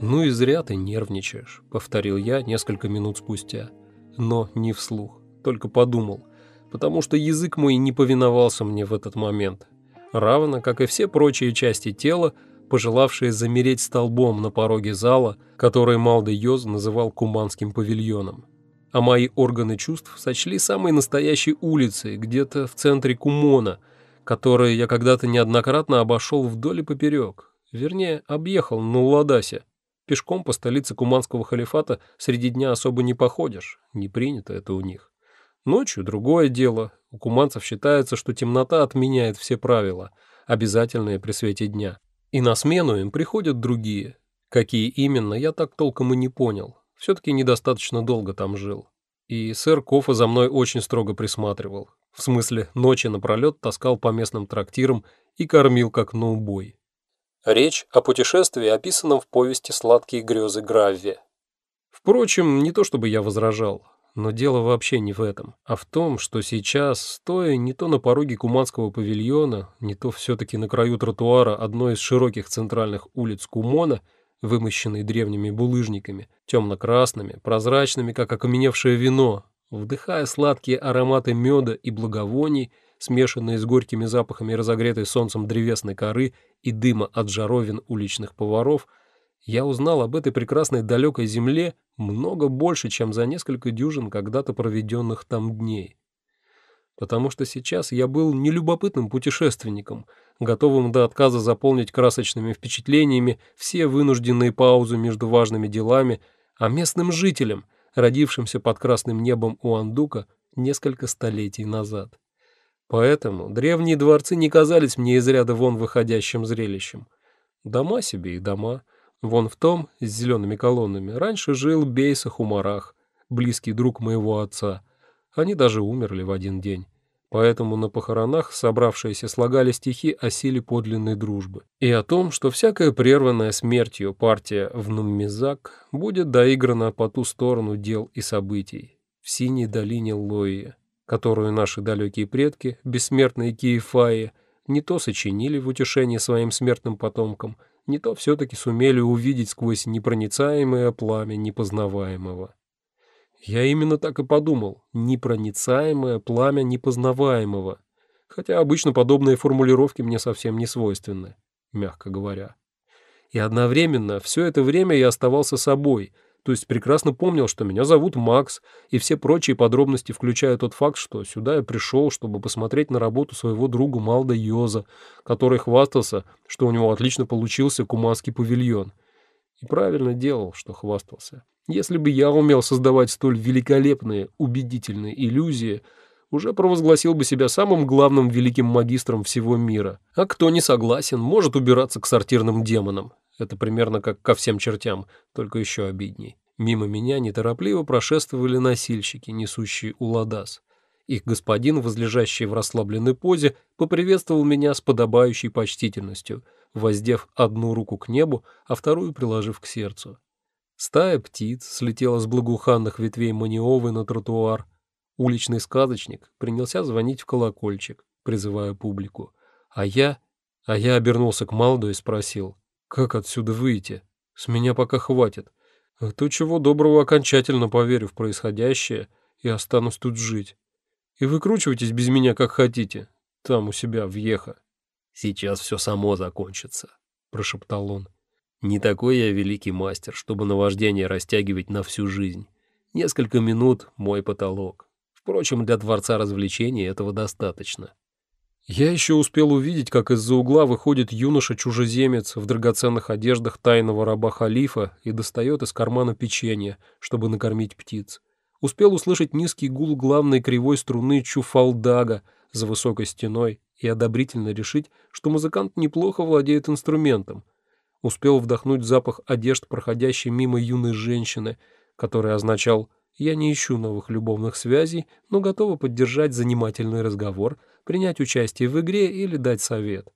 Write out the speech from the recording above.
«Ну и зря ты нервничаешь», — повторил я несколько минут спустя. Но не вслух, только подумал, потому что язык мой не повиновался мне в этот момент. Равно, как и все прочие части тела, пожелавшие замереть столбом на пороге зала, который Малде Йоз называл Куманским павильоном. А мои органы чувств сочли самой настоящей улицей, где-то в центре Кумона, которую я когда-то неоднократно обошел вдоль и поперек. Вернее, объехал на Уладасе. Пешком по столице Куманского халифата среди дня особо не походишь, не принято это у них. Ночью другое дело. У куманцев считается, что темнота отменяет все правила, обязательные при свете дня. И на смену им приходят другие. Какие именно, я так толком и не понял. Все-таки недостаточно долго там жил. И сэр Кофа за мной очень строго присматривал. В смысле, ночи напролет таскал по местным трактирам и кормил как на убой. Речь о путешествии, описанном в повести «Сладкие грезы Гравви». Впрочем, не то чтобы я возражал, но дело вообще не в этом, а в том, что сейчас, стоя не то на пороге Куманского павильона, не то все-таки на краю тротуара одной из широких центральных улиц Кумона, вымощенной древними булыжниками, темно-красными, прозрачными, как окаменевшее вино, вдыхая сладкие ароматы меда и благовоний, смешанные с горькими запахами разогретой солнцем древесной коры и дыма от жаровин уличных поваров, я узнал об этой прекрасной далекой земле много больше, чем за несколько дюжин когда-то проведенных там дней. Потому что сейчас я был нелюбопытным путешественником, готовым до отказа заполнить красочными впечатлениями все вынужденные паузы между важными делами, а местным жителем, родившимся под красным небом у Андука несколько столетий назад. Поэтому древние дворцы не казались мне из ряда вон выходящим зрелищем. Дома себе и дома. Вон в том, с зелеными колоннами, раньше жил Бейса Хумарах, близкий друг моего отца. Они даже умерли в один день. Поэтому на похоронах собравшиеся слагали стихи о силе подлинной дружбы и о том, что всякая прерванная смертью партия в Нуммизак будет доиграна по ту сторону дел и событий, в синей долине Лои которую наши далекие предки, бессмертные Киефаи, не то сочинили в утешение своим смертным потомкам, не то все-таки сумели увидеть сквозь непроницаемое пламя непознаваемого. Я именно так и подумал, непроницаемое пламя непознаваемого, хотя обычно подобные формулировки мне совсем не свойственны, мягко говоря. И одновременно все это время я оставался собой — то есть прекрасно помнил, что меня зовут Макс, и все прочие подробности, включая тот факт, что сюда я пришел, чтобы посмотреть на работу своего друга Малда Йоза, который хвастался, что у него отлично получился куманский павильон. И правильно делал, что хвастался. Если бы я умел создавать столь великолепные, убедительные иллюзии, уже провозгласил бы себя самым главным великим магистром всего мира. А кто не согласен, может убираться к сортирным демонам. Это примерно как ко всем чертям, только еще обидней. Мимо меня неторопливо прошествовали носильщики, несущие уладас. Их господин, возлежащий в расслабленной позе, поприветствовал меня с подобающей почтительностью, воздев одну руку к небу, а вторую приложив к сердцу. Стая птиц слетела с благоуханных ветвей маниовы на тротуар. Уличный сказочник принялся звонить в колокольчик, призывая публику. А я... А я обернулся к Малду и спросил, как отсюда выйти? С меня пока хватит. А то чего доброго окончательно поверю в происходящее и останусь тут жить. И выкручивайтесь без меня как хотите, там у себя в Еха. Сейчас все само закончится, прошептал он. Не такой я великий мастер, чтобы наваждение растягивать на всю жизнь. Несколько минут — мой потолок. Впрочем, для дворца развлечений этого достаточно. Я еще успел увидеть, как из-за угла выходит юноша-чужеземец в драгоценных одеждах тайного раба халифа и достает из кармана печенье, чтобы накормить птиц. Успел услышать низкий гул главной кривой струны чуфалдага за высокой стеной и одобрительно решить, что музыкант неплохо владеет инструментом. Успел вдохнуть запах одежд, проходящей мимо юной женщины, который означал «я не ищу новых любовных связей, но готова поддержать занимательный разговор», принять участие в игре или дать совет.